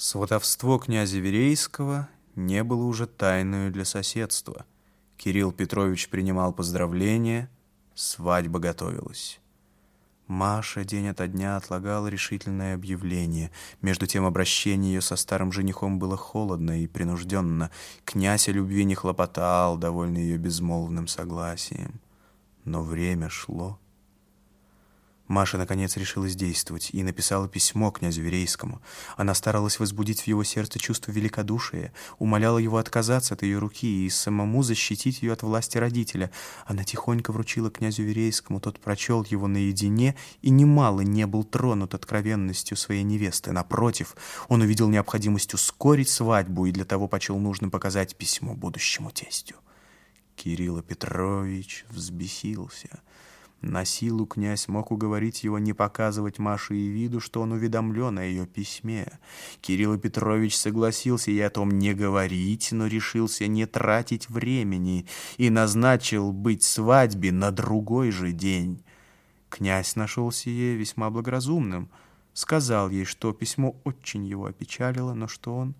Сватовство князя Верейского не было уже тайною для соседства. Кирилл Петрович принимал поздравления, свадьба готовилась. Маша день ото дня отлагала решительное объявление. Между тем обращение ее со старым женихом было холодно и принужденно. Князь о любви не хлопотал, довольный ее безмолвным согласием. Но время шло. Маша, наконец, решилась действовать и написала письмо князю Верейскому. Она старалась возбудить в его сердце чувство великодушия, умоляла его отказаться от ее руки и самому защитить ее от власти родителя. Она тихонько вручила князю Верейскому, тот прочел его наедине и немало не был тронут откровенностью своей невесты. Напротив, он увидел необходимость ускорить свадьбу и для того почел нужным показать письмо будущему тестю. Кирилл Петрович взбесился — на силу князь мог уговорить его не показывать Маше и виду, что он уведомлен о ее письме. Кирилл Петрович согласился ей о том не говорить, но решился не тратить времени и назначил быть свадьбе на другой же день. Князь нашел сие весьма благоразумным, сказал ей, что письмо очень его опечалило, но что он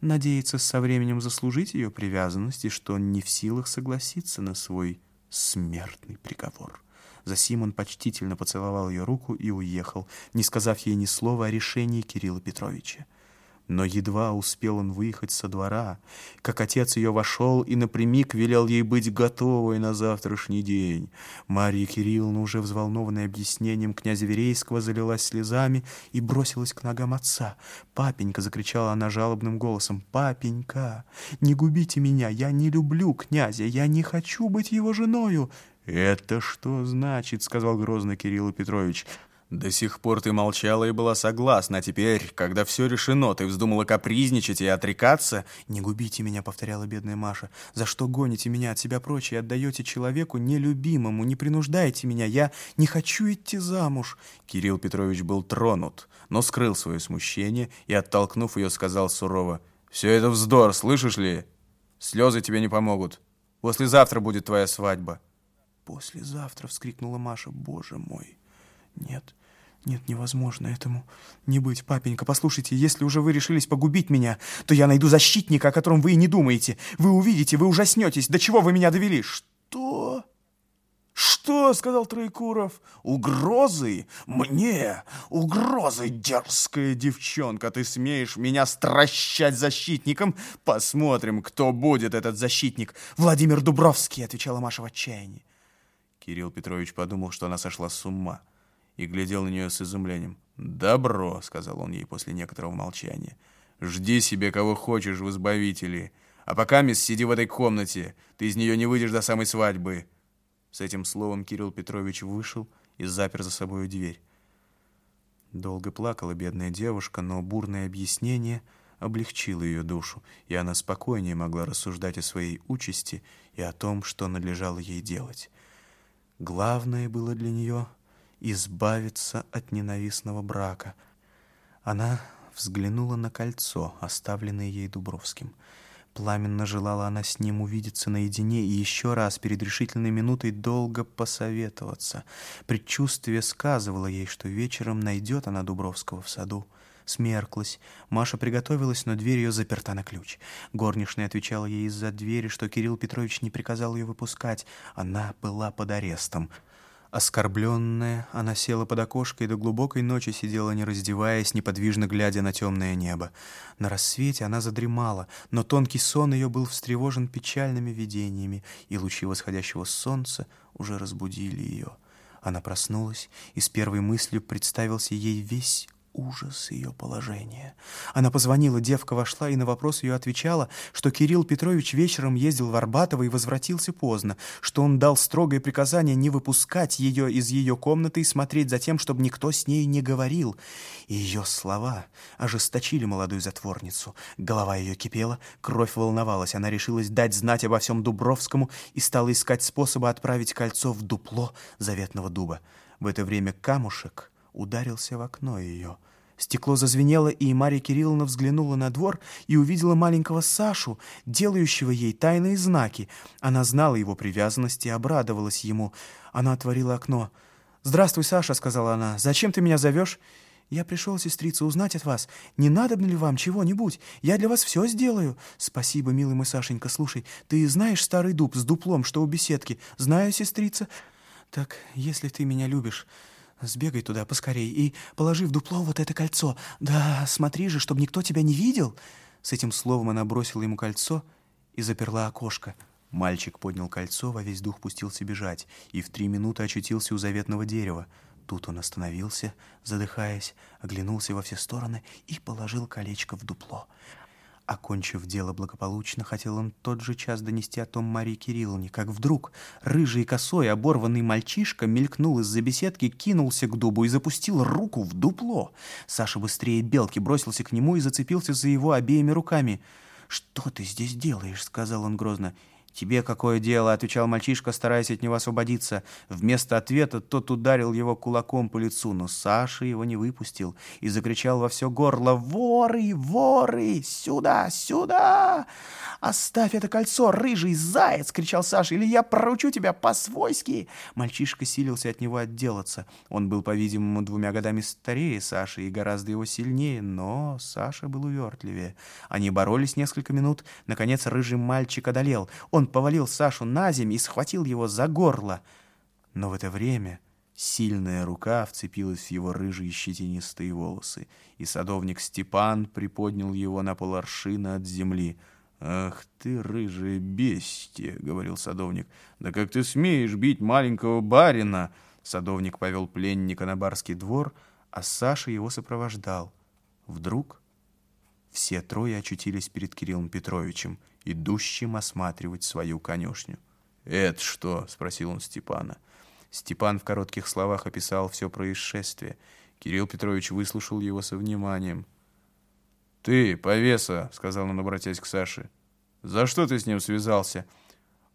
надеется со временем заслужить ее привязанность и что он не в силах согласиться на свой смертный приговор. Засим он почтительно поцеловал ее руку и уехал, не сказав ей ни слова о решении Кирилла Петровича. Но едва успел он выехать со двора, как отец ее вошел и напрямик велел ей быть готовой на завтрашний день. Марья Кирилловна, уже взволнованная объяснением князя Верейского, залилась слезами и бросилась к ногам отца. «Папенька!» — закричала она жалобным голосом. «Папенька! Не губите меня! Я не люблю князя! Я не хочу быть его женою!» «Это что значит?» — сказал грозно Кирилл Петрович. «До сих пор ты молчала и была согласна, а теперь, когда все решено, ты вздумала капризничать и отрекаться?» «Не губите меня», — повторяла бедная Маша. «За что гоните меня от себя прочь и отдаете человеку нелюбимому? Не принуждайте меня, я не хочу идти замуж». Кирилл Петрович был тронут, но скрыл свое смущение и, оттолкнув ее, сказал сурово. «Все это вздор, слышишь ли? Слезы тебе не помогут. Послезавтра будет твоя свадьба». «Послезавтра!» — вскрикнула Маша. «Боже мой! Нет, нет, невозможно этому не быть. Папенька, послушайте, если уже вы решились погубить меня, то я найду защитника, о котором вы и не думаете. Вы увидите, вы ужаснетесь. До чего вы меня довели?» «Что?» «Что?» — сказал Троекуров. «Угрозы? Мне? Угрозы, дерзкая девчонка! Ты смеешь меня стращать защитником? Посмотрим, кто будет этот защитник!» «Владимир Дубровский!» — отвечала Маша в отчаянии. Кирилл Петрович подумал, что она сошла с ума, и глядел на нее с изумлением. «Добро», — сказал он ей после некоторого молчания. «Жди себе, кого хочешь в избавителе. А пока, мисс, сиди в этой комнате. Ты из нее не выйдешь до самой свадьбы». С этим словом Кирилл Петрович вышел и запер за собой дверь. Долго плакала бедная девушка, но бурное объяснение облегчило ее душу, и она спокойнее могла рассуждать о своей участи и о том, что надлежало ей делать. Главное было для нее избавиться от ненавистного брака. Она взглянула на кольцо, оставленное ей Дубровским. Пламенно желала она с ним увидеться наедине и еще раз перед решительной минутой долго посоветоваться. Предчувствие сказывало ей, что вечером найдет она Дубровского в саду. Смерклась. Маша приготовилась, но дверь ее заперта на ключ. Горничная отвечала ей из-за двери, что Кирилл Петрович не приказал ее выпускать. Она была под арестом. Оскорбленная, она села под окошко и до глубокой ночи сидела, не раздеваясь, неподвижно глядя на темное небо. На рассвете она задремала, но тонкий сон ее был встревожен печальными видениями, и лучи восходящего солнца уже разбудили ее. Она проснулась, и с первой мыслью представился ей весь ужас ее положения. Она позвонила, девка вошла и на вопрос ее отвечала, что Кирилл Петрович вечером ездил в Арбатово и возвратился поздно, что он дал строгое приказание не выпускать ее из ее комнаты и смотреть за тем, чтобы никто с ней не говорил. И ее слова ожесточили молодую затворницу. Голова ее кипела, кровь волновалась. Она решилась дать знать обо всем Дубровскому и стала искать способа отправить кольцо в дупло заветного дуба. В это время камушек ударился в окно ее. Стекло зазвенело, и Марья Кирилловна взглянула на двор и увидела маленького Сашу, делающего ей тайные знаки. Она знала его привязанность и обрадовалась ему. Она отворила окно. «Здравствуй, Саша», — сказала она. «Зачем ты меня зовешь?» Я пришел, сестрица, узнать от вас, не надобно ли вам чего-нибудь? Я для вас все сделаю. Спасибо, милый мой Сашенька. Слушай, ты знаешь старый дуб с дуплом, что у беседки? Знаю, сестрица. Так, если ты меня любишь, сбегай туда поскорей и положи в дупло вот это кольцо. Да, смотри же, чтобы никто тебя не видел. С этим словом она бросила ему кольцо и заперла окошко. Мальчик поднял кольцо, во весь дух пустился бежать и в три минуты очутился у заветного дерева. Тут он остановился, задыхаясь, оглянулся во все стороны и положил колечко в дупло. Окончив дело благополучно, хотел он тот же час донести о том Марии Кирилловне, как вдруг рыжий косой оборванный мальчишка мелькнул из-за беседки, кинулся к дубу и запустил руку в дупло. Саша быстрее белки бросился к нему и зацепился за его обеими руками. «Что ты здесь делаешь?» — сказал он грозно. «Тебе какое дело?» — отвечал мальчишка, стараясь от него освободиться. Вместо ответа тот ударил его кулаком по лицу, но Саша его не выпустил и закричал во все горло «Воры! Воры! Сюда! Сюда!» «Оставь это кольцо, рыжий заяц!» — кричал Саша. «Или я проучу тебя по-свойски!» Мальчишка силился от него отделаться. Он был, по-видимому, двумя годами старее Саши и гораздо его сильнее, но Саша был увертливее. Они боролись несколько минут. Наконец рыжий мальчик одолел. Он повалил Сашу на землю и схватил его за горло. Но в это время сильная рука вцепилась в его рыжие щетинистые волосы, и садовник Степан приподнял его на поларшина от земли — «Ах ты, рыжая бестия!» — говорил садовник. «Да как ты смеешь бить маленького барина?» Садовник повел пленника на барский двор, а Саша его сопровождал. Вдруг все трое очутились перед Кириллом Петровичем, идущим осматривать свою конюшню. «Это что?» — спросил он Степана. Степан в коротких словах описал все происшествие. Кирилл Петрович выслушал его со вниманием. «Ты, повеса», — сказал он, обратясь к Саше, — «за что ты с ним связался?»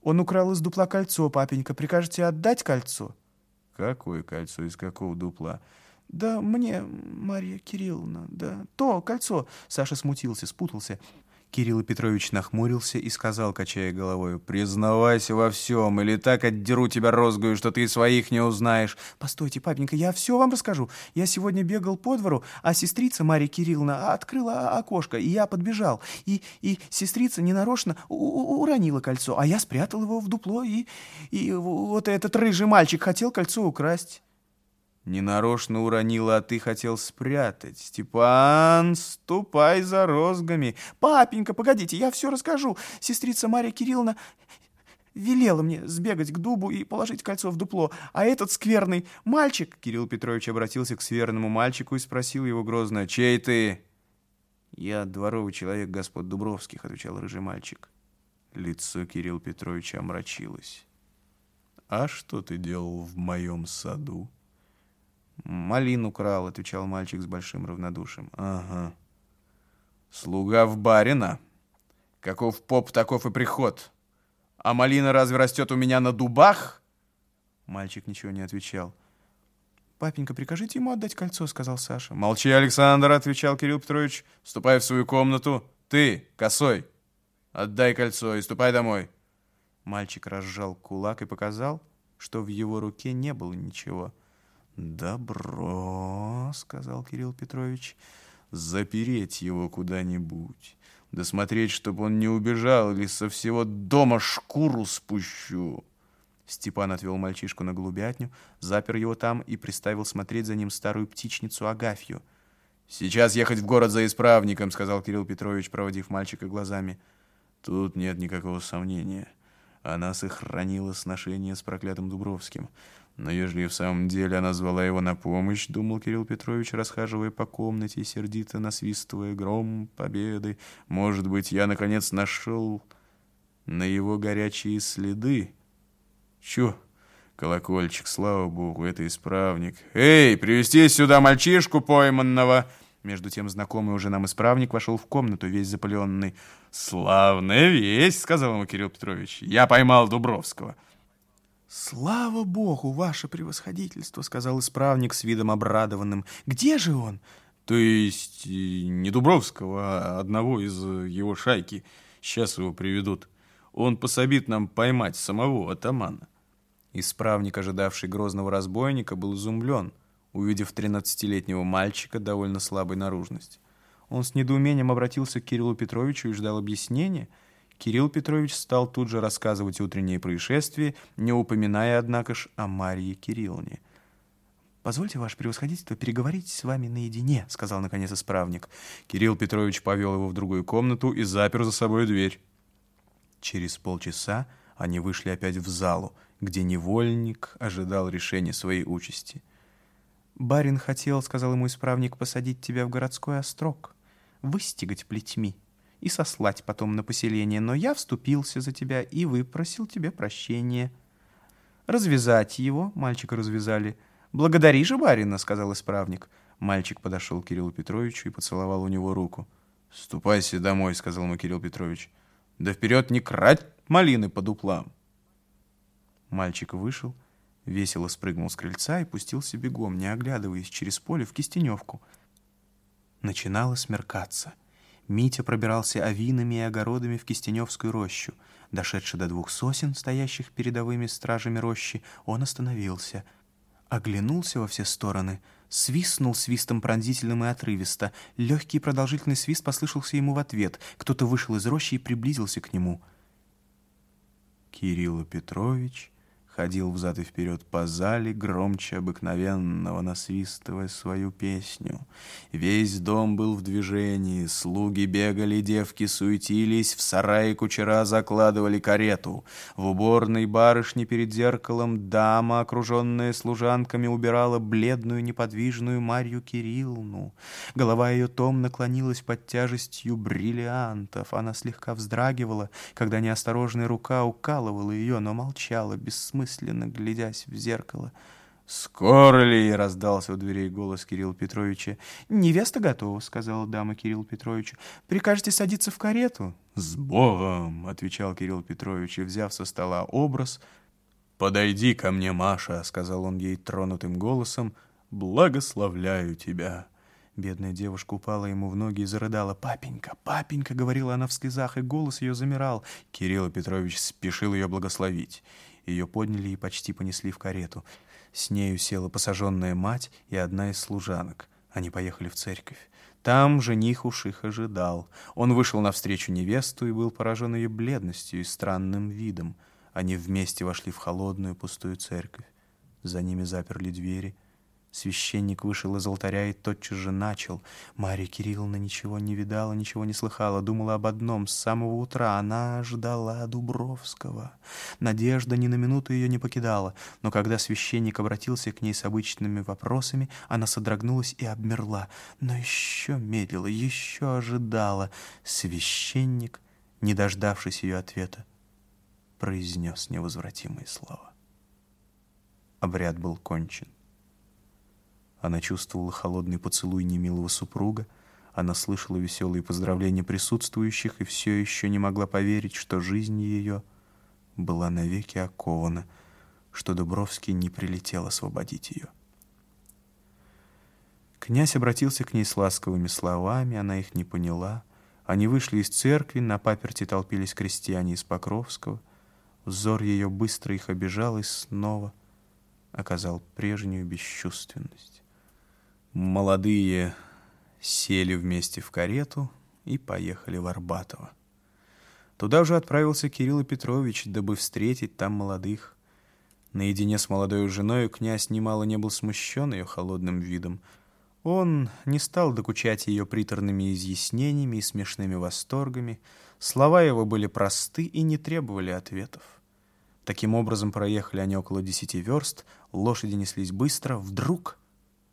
«Он украл из дупла кольцо, папенька. Прикажете отдать кольцо?» «Какое кольцо? Из какого дупла?» «Да мне, Марья Кирилловна, да, то кольцо». Саша смутился, спутался. Кирилл Петрович нахмурился и сказал, качая головой, «Признавайся во всем, или так отдеру тебя розгою, что ты своих не узнаешь». «Постойте, папенька, я все вам расскажу. Я сегодня бегал по двору, а сестрица Марья Кирилловна открыла окошко, и я подбежал. И, и сестрица ненарочно уронила кольцо, а я спрятал его в дупло, и, и вот этот рыжий мальчик хотел кольцо украсть». Ненарочно уронила, а ты хотел спрятать. Степан, ступай за розгами. Папенька, погодите, я все расскажу. Сестрица Мария Кирилловна велела мне сбегать к дубу и положить кольцо в дупло. А этот скверный мальчик... Кирилл Петрович обратился к скверному мальчику и спросил его грозно, «Чей ты?» «Я дворовый человек господ Дубровских», — отвечал рыжий мальчик. Лицо Кирилла Петровича омрачилось. «А что ты делал в моем саду?» «Малину крал», — отвечал мальчик с большим равнодушием. «Ага. Слуга в барина. Каков поп, таков и приход. А малина разве растет у меня на дубах?» Мальчик ничего не отвечал. «Папенька, прикажите ему отдать кольцо», — сказал Саша. «Молчи, Александр», — отвечал Кирилл Петрович. «Ступай в свою комнату. Ты, косой, отдай кольцо и ступай домой». Мальчик разжал кулак и показал, что в его руке не было ничего. «Добро», — сказал Кирилл Петрович, — «запереть его куда-нибудь, досмотреть, чтобы он не убежал, или со всего дома шкуру спущу». Степан отвел мальчишку на голубятню, запер его там и приставил смотреть за ним старую птичницу Агафью. «Сейчас ехать в город за исправником», — сказал Кирилл Петрович, проводив мальчика глазами. «Тут нет никакого сомнения. Она сохранила сношение с проклятым Дубровским. Но ежели в самом деле она звала его на помощь, думал Кирилл Петрович, расхаживая по комнате, сердито насвистывая гром победы, может быть, я, наконец, нашел на его горячие следы. Чё? Колокольчик, слава богу, это исправник. «Эй, привести сюда мальчишку пойманного!» Между тем знакомый уже нам исправник вошел в комнату, весь запаленный. «Славная весть!» — сказал ему Кирилл Петрович. «Я поймал Дубровского». «Слава Богу, ваше превосходительство!» — сказал исправник с видом обрадованным. «Где же он?» «То есть не Дубровского, а одного из его шайки. Сейчас его приведут. Он пособит нам поймать самого атамана». Исправник, ожидавший грозного разбойника, был изумлен. увидев тринадцатилетнего мальчика довольно слабой наружности. Он с недоумением обратился к Кириллу Петровичу и ждал объяснения. Кирилл Петрович стал тут же рассказывать утренние происшествия, не упоминая, однако ж, о Марье Кирилловне. «Позвольте, ваше превосходительство, переговорить с вами наедине», — сказал, наконец, исправник. Кирилл Петрович повел его в другую комнату и запер за собой дверь. Через полчаса они вышли опять в залу, где невольник ожидал решения своей участи. «Барин хотел, — сказал ему исправник, — посадить тебя в городской острог, выстигать плетьми и сослать потом на поселение, но я вступился за тебя и выпросил тебе прощения. Развязать его, мальчика развязали. Благодари же барина, — сказал исправник. Мальчик подошел к Кириллу Петровичу и поцеловал у него руку. «Ступайся домой», — сказал ему Кирилл Петрович. «Да вперед не крать малины по дуплам». Мальчик вышел, — Весело спрыгнул с крыльца и пустился бегом, не оглядываясь через поле в Кистеневку. Начинало смеркаться. Митя пробирался овинами и огородами в Кистеневскую рощу. Дошедший до двух сосен, стоящих передовыми стражами рощи, он остановился. Оглянулся во все стороны, свистнул свистом пронзительным и отрывисто. Легкий продолжительный свист послышался ему в ответ. Кто-то вышел из рощи и приблизился к нему. Кирилл Петрович ходил взад и вперед по зале, громче обыкновенного, насвистывая свою песню. Весь дом был в движении, слуги бегали, девки суетились, в сарае кучера закладывали карету. В уборной барышни перед зеркалом дама, окруженная служанками, убирала бледную неподвижную Марью Кирилловну. Голова ее том наклонилась под тяжестью бриллиантов. Она слегка вздрагивала, когда неосторожная рука укалывала ее, но молчала, бессмысленно мысленно глядясь в зеркало. «Скоро ли?» — раздался у дверей голос Кирилла Петровича. «Невеста готова», — сказала дама Кирилл Петровичу. «Прикажете садиться в карету?» «С Богом!» — отвечал Кирилл Петрович и, взяв со стола образ, «Подойди ко мне, Маша», — сказал он ей тронутым голосом, «благословляю тебя». Бедная девушка упала ему в ноги и зарыдала. «Папенька, папенька!» — говорила она в слезах, и голос ее замирал. Кирилл Петрович спешил ее благословить. Ее подняли и почти понесли в карету. С нею села посаженная мать и одна из служанок. Они поехали в церковь. Там жених уж их ожидал. Он вышел навстречу невесту и был поражен ее бледностью и странным видом. Они вместе вошли в холодную пустую церковь. За ними заперли двери — Священник вышел из алтаря и тотчас же начал. Марья Кирилловна ничего не видала, ничего не слыхала, думала об одном. С самого утра она ждала Дубровского. Надежда ни на минуту ее не покидала, но когда священник обратился к ней с обычными вопросами, она содрогнулась и обмерла, но еще медлила, еще ожидала. Священник, не дождавшись ее ответа, произнес невозвратимые слова. Обряд был кончен. Она чувствовала холодный поцелуй немилого супруга, она слышала веселые поздравления присутствующих и все еще не могла поверить, что жизнь ее была навеки окована, что Дубровский не прилетел освободить ее. Князь обратился к ней с ласковыми словами, она их не поняла. Они вышли из церкви, на паперти толпились крестьяне из Покровского. Взор ее быстро их обижал и снова оказал прежнюю бесчувственность. Молодые сели вместе в карету и поехали в Арбатово. Туда же отправился Кирилл Петрович, дабы встретить там молодых. Наедине с молодой женой князь немало не был смущен ее холодным видом. Он не стал докучать ее приторными изъяснениями и смешными восторгами. Слова его были просты и не требовали ответов. Таким образом проехали они около десяти верст, лошади неслись быстро. Вдруг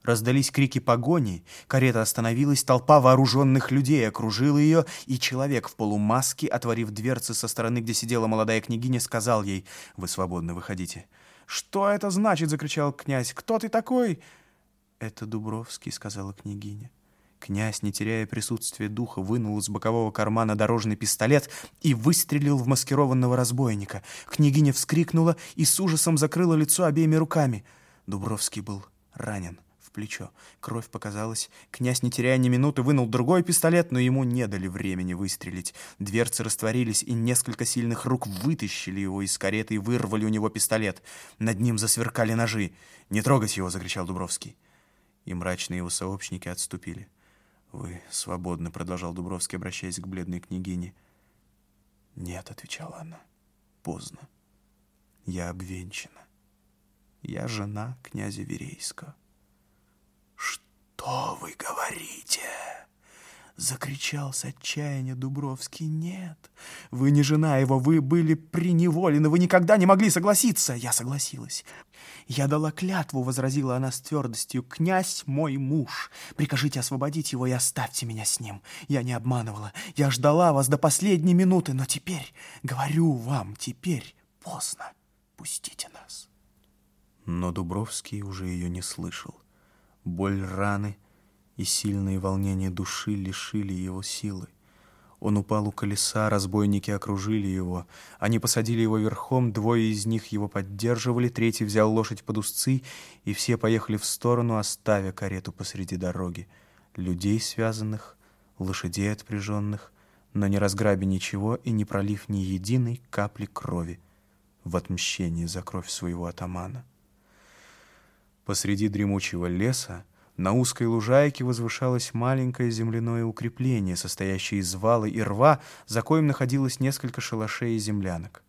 Раздались крики погони, карета остановилась, толпа вооруженных людей окружила ее, и человек в полумаске, отворив дверцы со стороны, где сидела молодая княгиня, сказал ей «Вы свободны, выходите». «Что это значит?» — закричал князь. «Кто ты такой?» «Это Дубровский», — сказала княгиня. Князь, не теряя присутствия духа, вынул из бокового кармана дорожный пистолет и выстрелил в маскированного разбойника. Княгиня вскрикнула и с ужасом закрыла лицо обеими руками. Дубровский был ранен плечо. Кровь показалась. Князь, не теряя ни минуты, вынул другой пистолет, но ему не дали времени выстрелить. Дверцы растворились, и несколько сильных рук вытащили его из кареты и вырвали у него пистолет. Над ним засверкали ножи. «Не трогать его!» — закричал Дубровский. и мрачные его сообщники отступили. «Вы свободны», — продолжал Дубровский, обращаясь к бледной княгине. «Нет», — отвечала она, — «поздно. Я обвенчана. Я жена князя Верейского». «Что вы говорите?» Закричал с отчаяния Дубровский. «Нет, вы не жена его, вы были приневолены, вы никогда не могли согласиться!» Я согласилась. «Я дала клятву», — возразила она с твердостью. «Князь мой муж. Прикажите освободить его и оставьте меня с ним. Я не обманывала. Я ждала вас до последней минуты, но теперь, говорю вам, теперь поздно. Пустите нас». Но Дубровский уже ее не слышал. Боль раны — и сильные волнения души лишили его силы. Он упал у колеса, разбойники окружили его. Они посадили его верхом, двое из них его поддерживали, третий взял лошадь под узцы, и все поехали в сторону, оставя карету посреди дороги. Людей связанных, лошадей отпряженных, но не разграбя ничего и не пролив ни единой капли крови в отмщении за кровь своего атамана. Посреди дремучего леса на узкой лужайке возвышалось маленькое земляное укрепление, состоящее из вала и рва, за коим находилось несколько шалашей и землянок.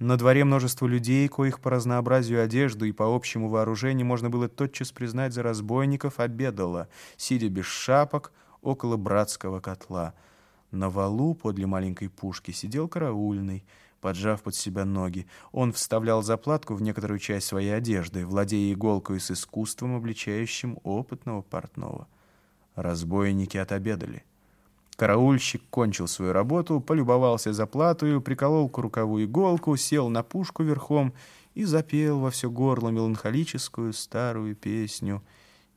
На дворе множество людей, коих по разнообразию одежды и по общему вооружению можно было тотчас признать за разбойников, обедало, сидя без шапок около братского котла. На валу подле маленькой пушки сидел караульный — поджав под себя ноги. Он вставлял заплатку в некоторую часть своей одежды, владея иголкой с искусством, обличающим опытного портного. Разбойники отобедали. Караульщик кончил свою работу, полюбовался заплатою, приколол к рукаву иголку, сел на пушку верхом и запел во все горло меланхолическую старую песню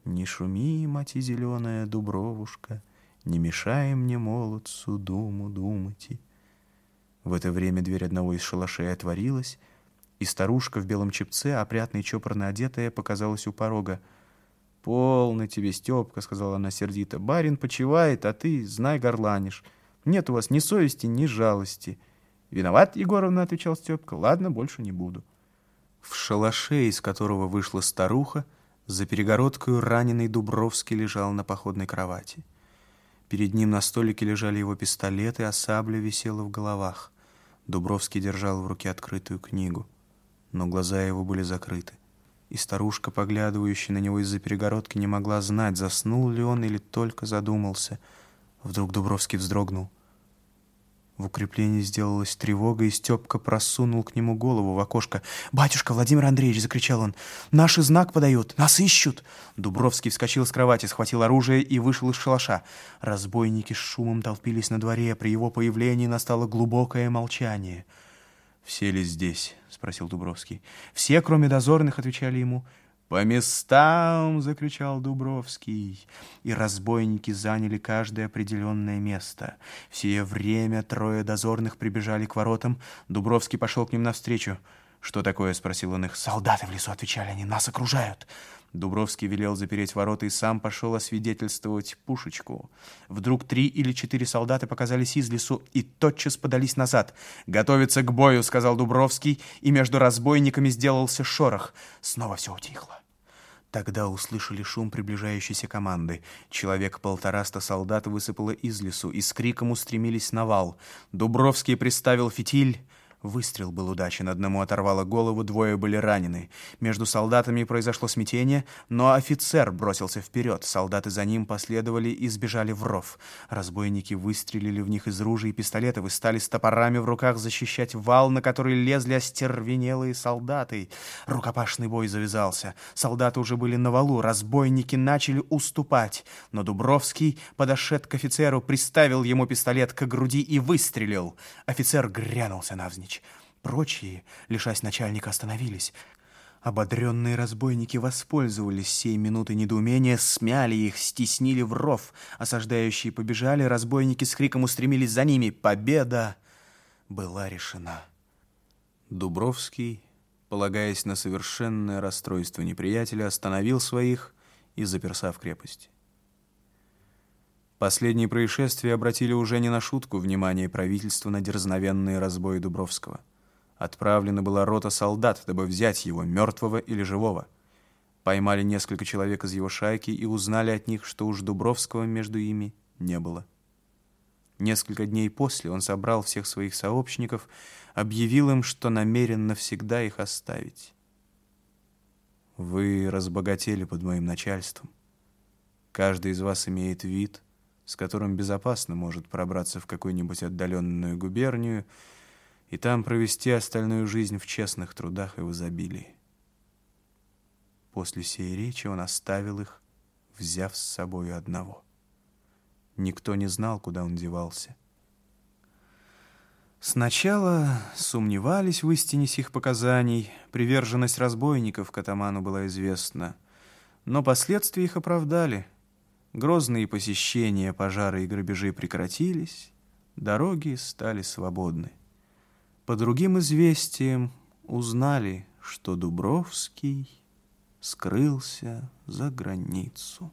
«Не шуми, мати зеленая дубровушка, не мешай мне молодцу думу думати». В это время дверь одного из шалашей отворилась, и старушка в белом чепце, опрятно и чопорно одетая, показалась у порога. «Полно тебе, Степка», — сказала она сердито. «Барин почивает, а ты, знай, горланишь. Нет у вас ни совести, ни жалости». «Виноват, Егоровна», — отвечал Степка. «Ладно, больше не буду». В шалаше, из которого вышла старуха, за перегородкой раненый Дубровский лежал на походной кровати. Перед ним на столике лежали его пистолеты, а сабля висела в головах. Дубровский держал в руке открытую книгу, но глаза его были закрыты. И старушка, поглядывающая на него из-за перегородки, не могла знать, заснул ли он или только задумался. Вдруг Дубровский вздрогнул. В укреплении сделалась тревога, и Степка просунул к нему голову в окошко. «Батюшка Владимир Андреевич!» — закричал он. «Наши знак подают! Нас ищут!» Дубровский вскочил с кровати, схватил оружие и вышел из шалаша. Разбойники с шумом толпились на дворе. При его появлении настало глубокое молчание. «Все ли здесь?» — спросил Дубровский. «Все, кроме дозорных», — отвечали ему. «По местам!» — закричал Дубровский. И разбойники заняли каждое определенное место. Все время трое дозорных прибежали к воротам. Дубровский пошел к ним навстречу. «Что такое?» — спросил он их. «Солдаты в лесу», — отвечали они. «Нас окружают». Дубровский велел запереть ворота и сам пошел освидетельствовать пушечку. Вдруг три или четыре солдата показались из лесу и тотчас подались назад. «Готовиться к бою», — сказал Дубровский, и между разбойниками сделался шорох. Снова все утихло. Тогда услышали шум приближающейся команды. Человек полтораста солдат высыпало из лесу и с криком устремились на вал. Дубровский приставил фитиль, Выстрел был удачен, одному оторвало голову, двое были ранены. Между солдатами произошло смятение, но офицер бросился вперед. Солдаты за ним последовали и сбежали в ров. Разбойники выстрелили в них из ружей и пистолетов и стали с топорами в руках защищать вал, на который лезли остервенелые солдаты. Рукопашный бой завязался. Солдаты уже были на валу, разбойники начали уступать. Но Дубровский, подошед к офицеру, приставил ему пистолет к груди и выстрелил. Офицер грянулся навзничь меч. Прочие, лишась начальника, остановились. Ободренные разбойники воспользовались сей минутой недоумения, смяли их, стеснили в ров. Осаждающие побежали, разбойники с криком устремились за ними. Победа была решена. Дубровский, полагаясь на совершенное расстройство неприятеля, остановил своих и заперся в крепость. Последние происшествия обратили уже не на шутку внимание правительства на дерзновенные разбои Дубровского. Отправлена была рота солдат, дабы взять его, мертвого или живого. Поймали несколько человек из его шайки и узнали от них, что уж Дубровского между ими не было. Несколько дней после он собрал всех своих сообщников, объявил им, что намерен навсегда их оставить. «Вы разбогатели под моим начальством. Каждый из вас имеет вид, с которым безопасно может пробраться в какую-нибудь отдаленную губернию и там провести остальную жизнь в честных трудах и в изобилии. После сей речи он оставил их, взяв с собой одного. Никто не знал, куда он девался. Сначала сомневались в истине сих показаний, приверженность разбойников к атаману была известна, но последствия их оправдали. Грозные посещения, пожары и грабежи прекратились, дороги стали свободны. По другим известиям узнали, что Дубровский скрылся за границу.